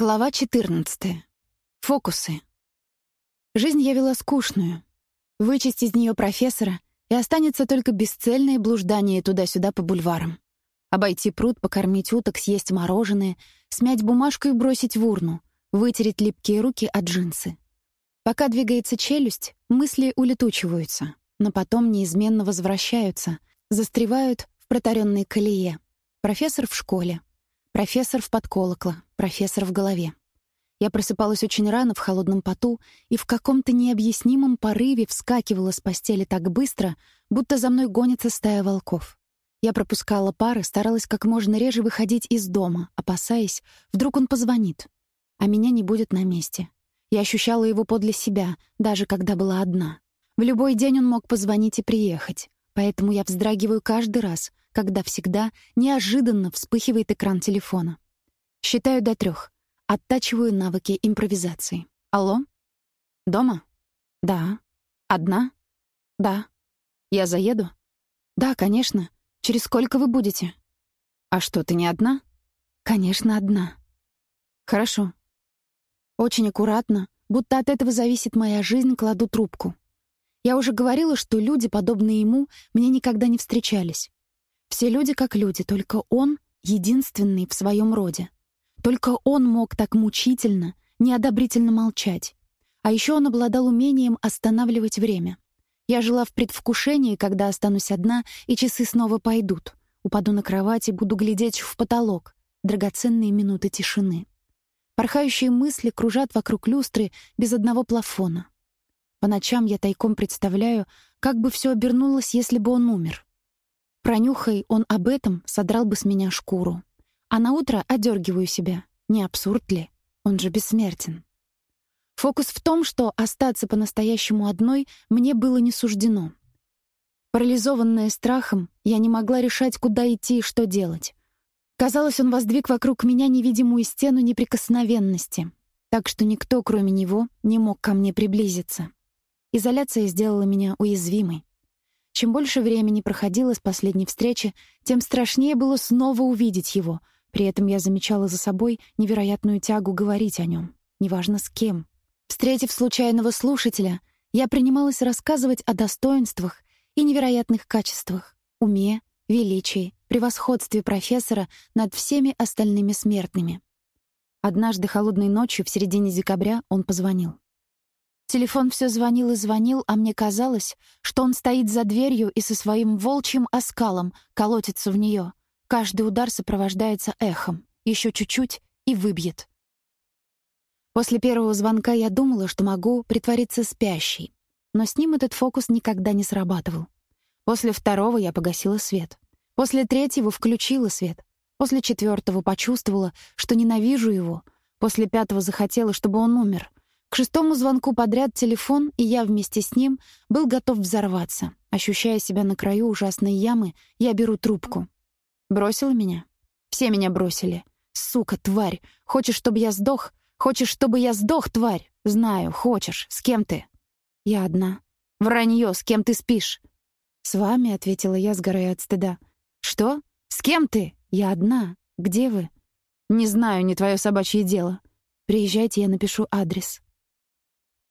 Глава 14. Фокусы. Жизнь я вела скучную. Вычесть из нее профессора, и останется только бесцельное блуждание туда-сюда по бульварам. Обойти пруд, покормить уток, съесть мороженое, смять бумажку и бросить в урну, вытереть липкие руки от джинсы. Пока двигается челюсть, мысли улетучиваются, но потом неизменно возвращаются, застревают в протаренной колее. Профессор в школе, Профессор в подколокла, профессор в голове. Я просыпалась очень рано в холодном поту и в каком-то необъяснимом порыве вскакивала с постели так быстро, будто за мной гонится стая волков. Я пропускала пары, старалась как можно реже выходить из дома, опасаясь, вдруг он позвонит, а меня не будет на месте. Я ощущала его подле себя, даже когда была одна. В любой день он мог позвонить и приехать, поэтому я вздрагиваю каждый раз, когда всегда неожиданно вспыхивает экран телефона. Считаю до трех. Оттачиваю навыки импровизации. Алло? Дома? Да. Одна? Да. Я заеду? Да, конечно. Через сколько вы будете? А что, ты не одна? Конечно, одна. Хорошо. Очень аккуратно, будто от этого зависит моя жизнь, кладу трубку. Я уже говорила, что люди, подобные ему, мне никогда не встречались. Все люди как люди, только он единственный в своем роде. Только он мог так мучительно, неодобрительно молчать. А еще он обладал умением останавливать время. Я жила в предвкушении, когда останусь одна, и часы снова пойдут. Упаду на кровать и буду глядеть в потолок. Драгоценные минуты тишины. Порхающие мысли кружат вокруг люстры без одного плафона. По ночам я тайком представляю, как бы все обернулось, если бы он умер. Пронюхай он об этом, содрал бы с меня шкуру. А на утро одергиваю себя. Не абсурд ли? Он же бессмертен. Фокус в том, что остаться по-настоящему одной мне было не суждено. Парализованная страхом, я не могла решать, куда идти и что делать. Казалось, он воздвиг вокруг меня невидимую стену неприкосновенности, так что никто, кроме него, не мог ко мне приблизиться. Изоляция сделала меня уязвимой. Чем больше времени проходило с последней встречи, тем страшнее было снова увидеть его. При этом я замечала за собой невероятную тягу говорить о нем, неважно с кем. Встретив случайного слушателя, я принималась рассказывать о достоинствах и невероятных качествах, уме, величии, превосходстве профессора над всеми остальными смертными. Однажды холодной ночью в середине декабря он позвонил. Телефон все звонил и звонил, а мне казалось, что он стоит за дверью и со своим волчьим оскалом колотится в нее. Каждый удар сопровождается эхом. Еще чуть-чуть и выбьет. После первого звонка я думала, что могу притвориться спящей, но с ним этот фокус никогда не срабатывал. После второго я погасила свет. После третьего включила свет. После четвертого почувствовала, что ненавижу его. После пятого захотела, чтобы он умер — к шестому звонку подряд телефон, и я вместе с ним был готов взорваться. Ощущая себя на краю ужасной ямы, я беру трубку. Бросила меня? Все меня бросили. Сука, тварь. Хочешь, чтобы я сдох? Хочешь, чтобы я сдох, тварь? Знаю, хочешь. С кем ты? Я одна. Вранье, с кем ты спишь? С вами, ответила я, сгорая от стыда. Что? С кем ты? Я одна. Где вы? Не знаю, не твое собачье дело. Приезжайте, я напишу адрес.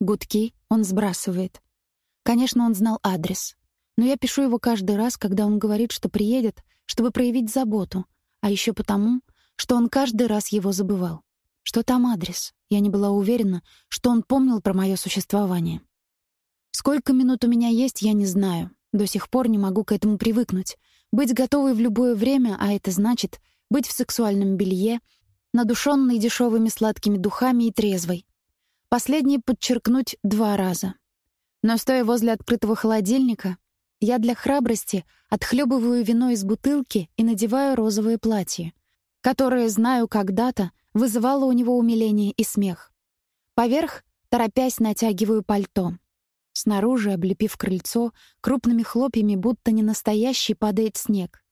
Гудки он сбрасывает. Конечно, он знал адрес. Но я пишу его каждый раз, когда он говорит, что приедет, чтобы проявить заботу, а еще потому, что он каждый раз его забывал. Что там адрес? Я не была уверена, что он помнил про мое существование. Сколько минут у меня есть, я не знаю. До сих пор не могу к этому привыкнуть. Быть готовой в любое время, а это значит быть в сексуальном белье, надушенной дешевыми сладкими духами и трезвой, Последнее подчеркнуть два раза. Но стоя возле открытого холодильника, я для храбрости отхлебываю вино из бутылки и надеваю розовое платье, которое, знаю, когда-то вызывало у него умиление и смех. Поверх, торопясь, натягиваю пальто. Снаружи, облепив крыльцо, крупными хлопьями, будто не настоящий, падает снег.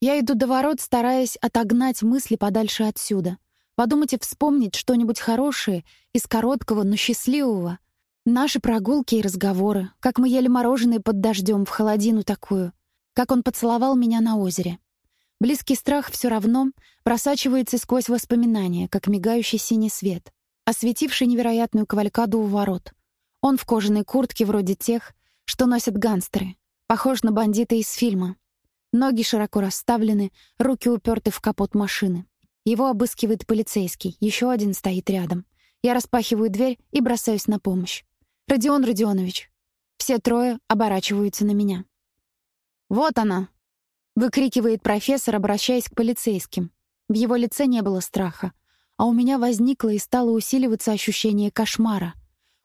Я иду до ворот, стараясь отогнать мысли подальше отсюда — подумать и вспомнить что-нибудь хорошее из короткого, но счастливого. Наши прогулки и разговоры, как мы ели мороженое под дождем в холодину такую, как он поцеловал меня на озере. Близкий страх все равно просачивается сквозь воспоминания, как мигающий синий свет, осветивший невероятную кавалькаду у ворот. Он в кожаной куртке вроде тех, что носят гангстеры, похож на бандита из фильма. Ноги широко расставлены, руки уперты в капот машины. Его обыскивает полицейский, еще один стоит рядом. Я распахиваю дверь и бросаюсь на помощь. «Родион Родионович!» Все трое оборачиваются на меня. «Вот она!» — выкрикивает профессор, обращаясь к полицейским. В его лице не было страха, а у меня возникло и стало усиливаться ощущение кошмара.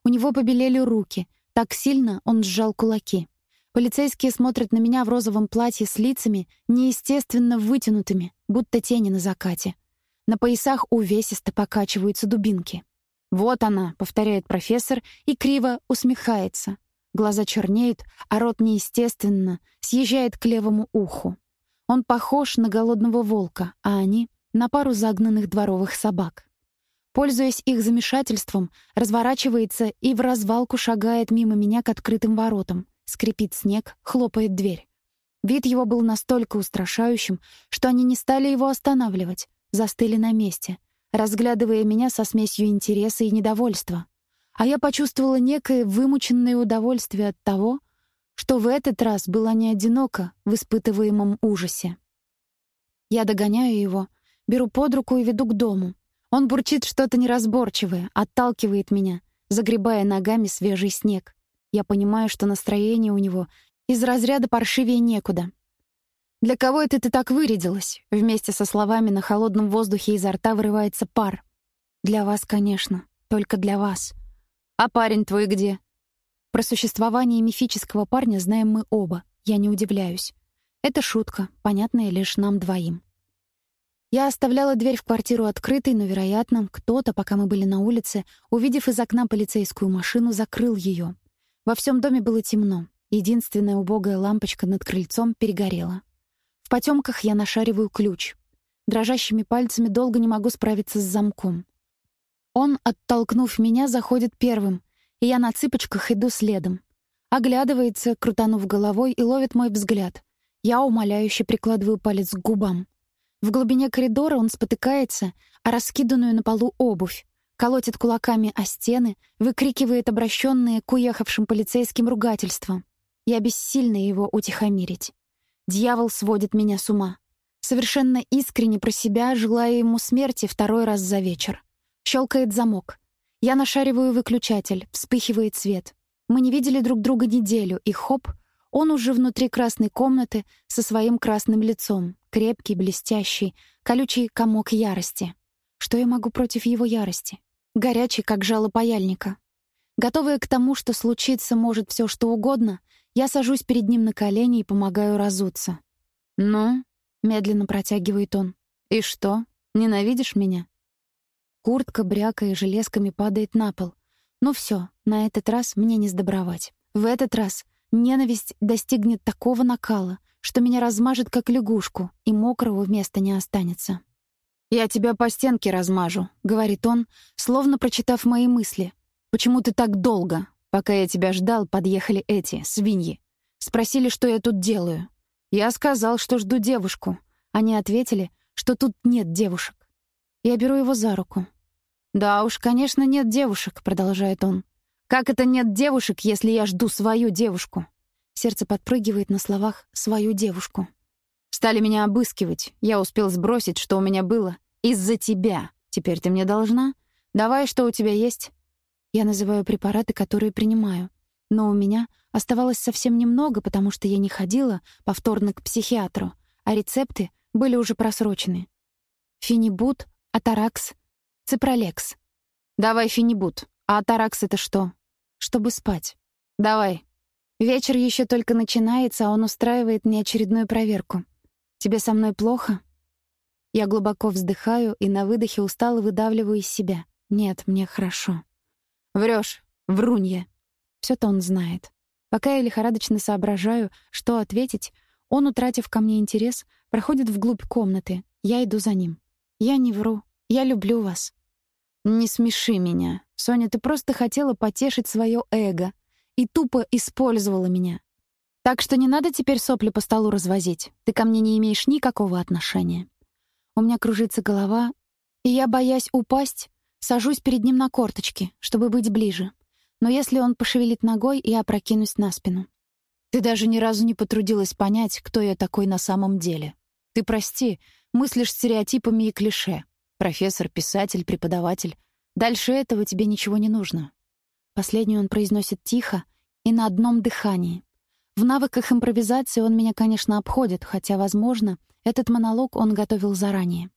У него побелели руки, так сильно он сжал кулаки. Полицейские смотрят на меня в розовом платье с лицами, неестественно вытянутыми, будто тени на закате. На поясах увесисто покачиваются дубинки. «Вот она», — повторяет профессор и криво усмехается. Глаза чернеют, а рот неестественно съезжает к левому уху. Он похож на голодного волка, а они — на пару загнанных дворовых собак. Пользуясь их замешательством, разворачивается и в развалку шагает мимо меня к открытым воротам. Скрипит снег, хлопает дверь. Вид его был настолько устрашающим, что они не стали его останавливать, застыли на месте, разглядывая меня со смесью интереса и недовольства. А я почувствовала некое вымученное удовольствие от того, что в этот раз была не одинока в испытываемом ужасе. Я догоняю его, беру под руку и веду к дому. Он бурчит что-то неразборчивое, отталкивает меня, загребая ногами свежий снег. Я понимаю, что настроение у него из разряда паршивее некуда. «Для кого это ты так вырядилась?» Вместе со словами на холодном воздухе изо рта вырывается пар. «Для вас, конечно. Только для вас. А парень твой где?» Про существование мифического парня знаем мы оба. Я не удивляюсь. Это шутка, понятная лишь нам двоим. Я оставляла дверь в квартиру открытой, но, вероятно, кто-то, пока мы были на улице, увидев из окна полицейскую машину, закрыл ее. Во всем доме было темно. Единственная убогая лампочка над крыльцом перегорела. В потемках я нашариваю ключ. Дрожащими пальцами долго не могу справиться с замком. Он, оттолкнув меня, заходит первым, и я на цыпочках иду следом. Оглядывается, крутанув головой, и ловит мой взгляд. Я умоляюще прикладываю палец к губам. В глубине коридора он спотыкается, а раскиданную на полу обувь, колотит кулаками о стены, выкрикивает обращенные к уехавшим полицейским ругательства. Я бессильна его утихомирить. Дьявол сводит меня с ума. Совершенно искренне про себя, желая ему смерти второй раз за вечер. Щелкает замок. Я нашариваю выключатель, вспыхивает свет. Мы не видели друг друга неделю, и хоп, он уже внутри красной комнаты со своим красным лицом, крепкий, блестящий, колючий комок ярости. Что я могу против его ярости? Горячий, как жало паяльника. Готовая к тому, что случится может все что угодно, я сажусь перед ним на колени и помогаю разуться. «Ну?» — медленно протягивает он. «И что? Ненавидишь меня?» Куртка, брякая железками, падает на пол. Ну все, на этот раз мне не сдобровать. В этот раз ненависть достигнет такого накала, что меня размажет как лягушку, и мокрого вместо не останется. «Я тебя по стенке размажу», — говорит он, словно прочитав мои мысли. «Почему ты так долго? Пока я тебя ждал, подъехали эти, свиньи. Спросили, что я тут делаю. Я сказал, что жду девушку. Они ответили, что тут нет девушек. Я беру его за руку. «Да уж, конечно, нет девушек», — продолжает он. «Как это нет девушек, если я жду свою девушку?» Сердце подпрыгивает на словах «свою девушку». Стали меня обыскивать. Я успел сбросить, что у меня было. Из-за тебя. Теперь ты мне должна. Давай, что у тебя есть. Я называю препараты, которые принимаю. Но у меня оставалось совсем немного, потому что я не ходила повторно к психиатру, а рецепты были уже просрочены. Фенибут, Атаракс, Ципролекс. Давай фенибут. А Атаракс — это что? Чтобы спать. Давай. Вечер еще только начинается, а он устраивает мне очередную проверку. Тебе со мной плохо? Я глубоко вздыхаю и на выдохе устало выдавливаю из себя. Нет, мне хорошо. Врешь, врунья. Все-то он знает. Пока я лихорадочно соображаю, что ответить, он, утратив ко мне интерес, проходит вглубь комнаты. Я иду за ним. Я не вру. Я люблю вас. Не смеши меня. Соня, ты просто хотела потешить свое эго и тупо использовала меня. Так что не надо теперь сопли по столу развозить. Ты ко мне не имеешь никакого отношения. У меня кружится голова, и я, боясь упасть, сажусь перед ним на корточки, чтобы быть ближе. Но если он пошевелит ногой, я опрокинусь на спину. Ты даже ни разу не потрудилась понять, кто я такой на самом деле. Ты прости, мыслишь стереотипами и клише. Профессор, писатель, преподаватель. Дальше этого тебе ничего не нужно. Последнюю он произносит тихо и на одном дыхании. В навыках импровизации он меня, конечно, обходит, хотя, возможно, этот монолог он готовил заранее.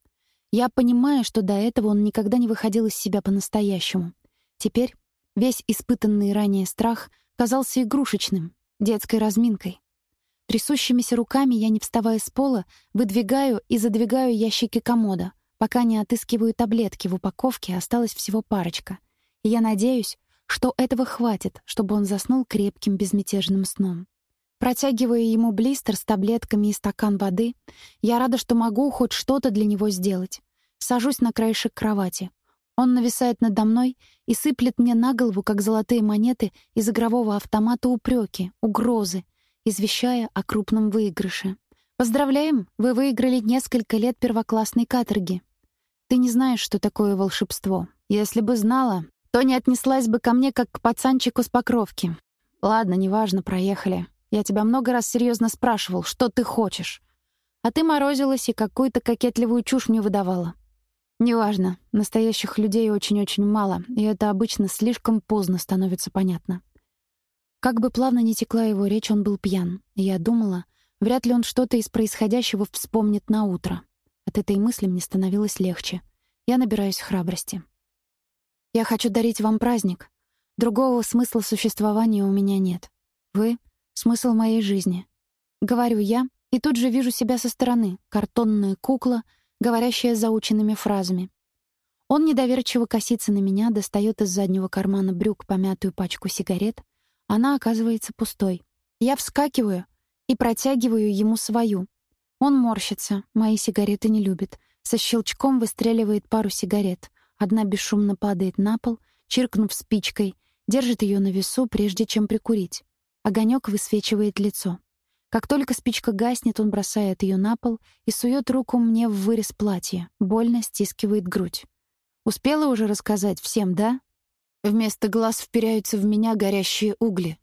Я понимаю, что до этого он никогда не выходил из себя по-настоящему. Теперь весь испытанный ранее страх казался игрушечным, детской разминкой. Трясущимися руками я, не вставая с пола, выдвигаю и задвигаю ящики комода, пока не отыскиваю таблетки в упаковке, осталось всего парочка. И я надеюсь, что этого хватит, чтобы он заснул крепким безмятежным сном. Протягивая ему блистер с таблетками и стакан воды, я рада, что могу хоть что-то для него сделать. Сажусь на краешек кровати. Он нависает надо мной и сыплет мне на голову, как золотые монеты, из игрового автомата упреки, угрозы, извещая о крупном выигрыше. «Поздравляем! Вы выиграли несколько лет первоклассной каторги. Ты не знаешь, что такое волшебство. Если бы знала, то не отнеслась бы ко мне, как к пацанчику с покровки. Ладно, неважно, проехали. Я тебя много раз серьезно спрашивал, что ты хочешь. А ты морозилась и какую-то кокетливую чушь мне выдавала. Неважно, настоящих людей очень-очень мало, и это обычно слишком поздно становится понятно. Как бы плавно ни текла его речь, он был пьян. Я думала, вряд ли он что-то из происходящего вспомнит на утро. От этой мысли мне становилось легче. Я набираюсь храбрости. Я хочу дарить вам праздник. Другого смысла существования у меня нет. Вы смысл моей жизни. Говорю я, и тут же вижу себя со стороны, картонная кукла, говорящая заученными фразами. Он недоверчиво косится на меня, достает из заднего кармана брюк помятую пачку сигарет. Она оказывается пустой. Я вскакиваю и протягиваю ему свою. Он морщится, мои сигареты не любит. Со щелчком выстреливает пару сигарет. Одна бесшумно падает на пол, чиркнув спичкой, держит ее на весу, прежде чем прикурить. Огонек высвечивает лицо. Как только спичка гаснет, он бросает ее на пол и сует руку мне в вырез платья, больно стискивает грудь. Успела уже рассказать всем, да? Вместо глаз вперяются в меня горящие угли.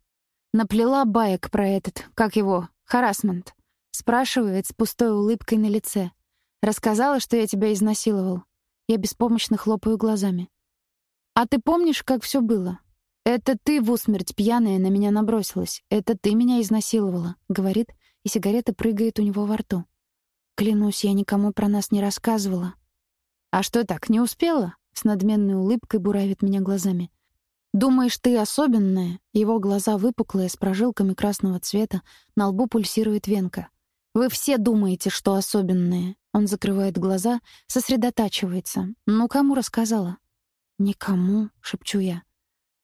Наплела баек про этот, как его, харасмент. Спрашивает с пустой улыбкой на лице. Рассказала, что я тебя изнасиловал. Я беспомощно хлопаю глазами. А ты помнишь, как все было? «Это ты в усмерть пьяная на меня набросилась. Это ты меня изнасиловала», — говорит, и сигарета прыгает у него во рту. «Клянусь, я никому про нас не рассказывала». «А что так, не успела?» — с надменной улыбкой буравит меня глазами. «Думаешь, ты особенная?» Его глаза выпуклые, с прожилками красного цвета, на лбу пульсирует венка. «Вы все думаете, что особенные». Он закрывает глаза, сосредотачивается. «Ну, кому рассказала?» «Никому», — шепчу я.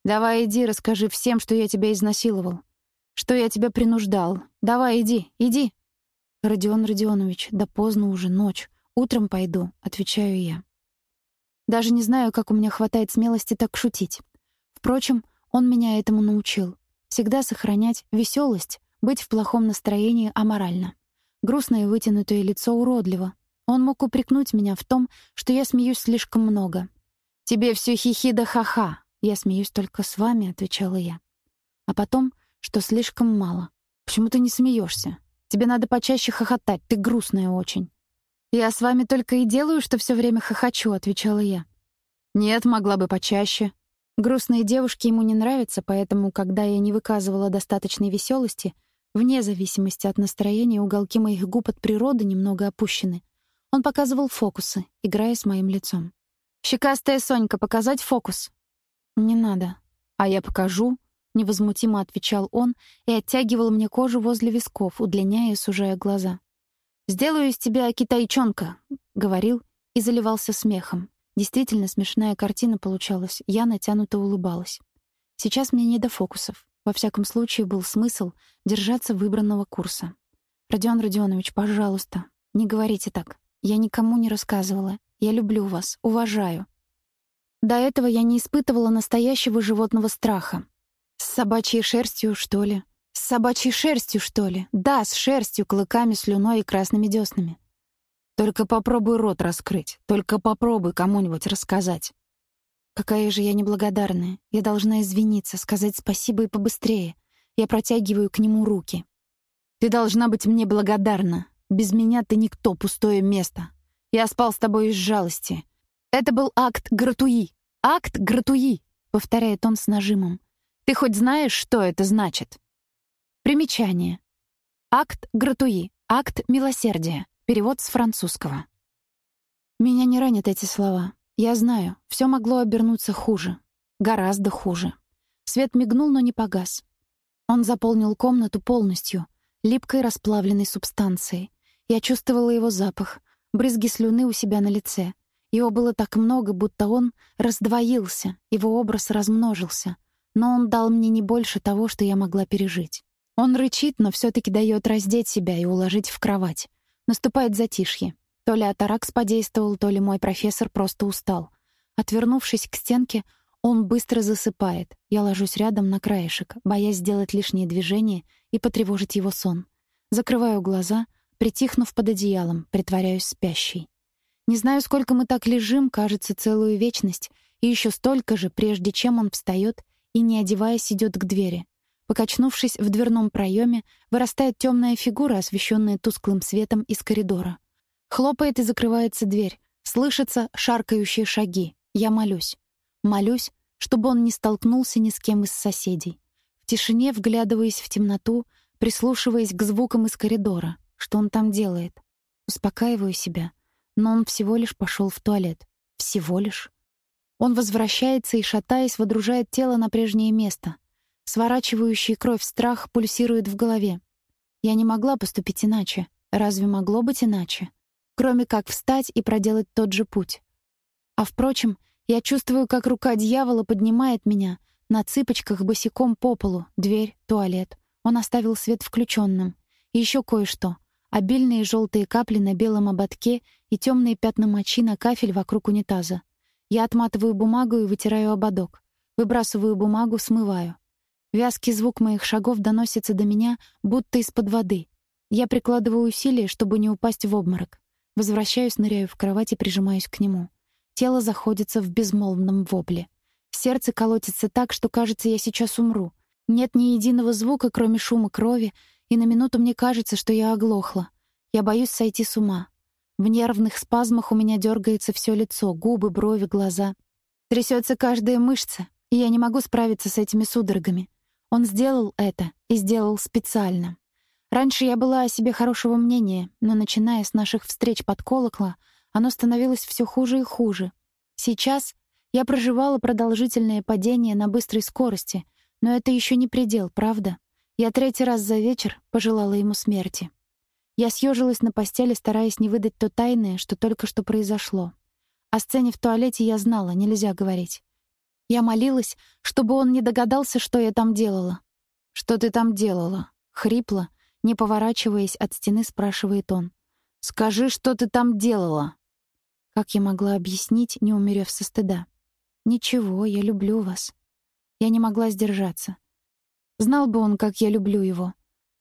Давай иди, расскажи всем, что я тебя изнасиловал. Что я тебя принуждал. Давай иди, иди. Родион Родионович, да поздно уже, ночь. Утром пойду, отвечаю я. Даже не знаю, как у меня хватает смелости так шутить. Впрочем, он меня этому научил. Всегда сохранять веселость, быть в плохом настроении аморально. Грустное вытянутое лицо уродливо. Он мог упрекнуть меня в том, что я смеюсь слишком много. «Тебе все хихи да ха-ха», «Я смеюсь только с вами», — отвечала я. А потом, что слишком мало. «Почему ты не смеешься? Тебе надо почаще хохотать, ты грустная очень». «Я с вами только и делаю, что все время хохочу», — отвечала я. «Нет, могла бы почаще». Грустные девушки ему не нравятся, поэтому, когда я не выказывала достаточной веселости, вне зависимости от настроения, уголки моих губ от природы немного опущены. Он показывал фокусы, играя с моим лицом. «Щекастая Сонька, показать фокус!» «Не надо. А я покажу», — невозмутимо отвечал он и оттягивал мне кожу возле висков, удлиняя и сужая глаза. «Сделаю из тебя китайчонка», — говорил и заливался смехом. Действительно смешная картина получалась, я натянуто улыбалась. Сейчас мне не до фокусов. Во всяком случае, был смысл держаться выбранного курса. «Родион Родионович, пожалуйста, не говорите так. Я никому не рассказывала. Я люблю вас, уважаю. До этого я не испытывала настоящего животного страха. С собачьей шерстью, что ли? С собачьей шерстью, что ли? Да, с шерстью, клыками, слюной и красными деснами. Только попробуй рот раскрыть, только попробуй кому-нибудь рассказать. Какая же я неблагодарная. Я должна извиниться, сказать спасибо и побыстрее. Я протягиваю к нему руки. Ты должна быть мне благодарна. Без меня ты никто, пустое место. Я спал с тобой из жалости. Это был акт гратуи. Акт гратуи, повторяет он с нажимом. Ты хоть знаешь, что это значит? Примечание. Акт гратуи. Акт милосердия. Перевод с французского. Меня не ранят эти слова. Я знаю, все могло обернуться хуже. Гораздо хуже. Свет мигнул, но не погас. Он заполнил комнату полностью, липкой расплавленной субстанцией. Я чувствовала его запах, брызги слюны у себя на лице. Его было так много, будто он раздвоился, его образ размножился. Но он дал мне не больше того, что я могла пережить. Он рычит, но все таки дает раздеть себя и уложить в кровать. Наступает затишье. То ли атаракс подействовал, то ли мой профессор просто устал. Отвернувшись к стенке, он быстро засыпает. Я ложусь рядом на краешек, боясь сделать лишние движения и потревожить его сон. Закрываю глаза, притихнув под одеялом, притворяюсь спящей. Не знаю, сколько мы так лежим, кажется, целую вечность, и еще столько же, прежде чем он встает и, не одеваясь, идет к двери. Покачнувшись в дверном проеме, вырастает темная фигура, освещенная тусклым светом из коридора. Хлопает и закрывается дверь. Слышатся шаркающие шаги. Я молюсь. Молюсь, чтобы он не столкнулся ни с кем из соседей. В тишине вглядываясь в темноту, прислушиваясь к звукам из коридора. Что он там делает? Успокаиваю себя. Но он всего лишь пошел в туалет. Всего лишь. Он возвращается и, шатаясь, водружает тело на прежнее место. Сворачивающий кровь страх пульсирует в голове. Я не могла поступить иначе. Разве могло быть иначе? Кроме как встать и проделать тот же путь. А впрочем, я чувствую, как рука дьявола поднимает меня на цыпочках босиком по полу. Дверь, туалет. Он оставил свет включенным. И еще кое-что. Обильные желтые капли на белом ободке и темные пятна мочи на кафель вокруг унитаза. Я отматываю бумагу и вытираю ободок. Выбрасываю бумагу, смываю. Вязкий звук моих шагов доносится до меня, будто из-под воды. Я прикладываю усилия, чтобы не упасть в обморок. Возвращаюсь, ныряю в кровать и прижимаюсь к нему. Тело заходится в безмолвном вопле. Сердце колотится так, что кажется, я сейчас умру. Нет ни единого звука, кроме шума крови, и на минуту мне кажется, что я оглохла. Я боюсь сойти с ума. В нервных спазмах у меня дергается все лицо, губы, брови, глаза. Трясется каждая мышца, и я не могу справиться с этими судорогами. Он сделал это и сделал специально. Раньше я была о себе хорошего мнения, но начиная с наших встреч под колокола, оно становилось все хуже и хуже. Сейчас я проживала продолжительное падение на быстрой скорости, но это еще не предел, правда? Я третий раз за вечер пожелала ему смерти. Я съежилась на постели, стараясь не выдать то тайное, что только что произошло. О сцене в туалете я знала, нельзя говорить. Я молилась, чтобы он не догадался, что я там делала. «Что ты там делала?» — хрипло, не поворачиваясь от стены, спрашивает он. «Скажи, что ты там делала?» Как я могла объяснить, не умерев со стыда? «Ничего, я люблю вас». Я не могла сдержаться. Знал бы он, как я люблю его.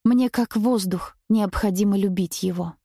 Мне, как воздух, необходимо любить его.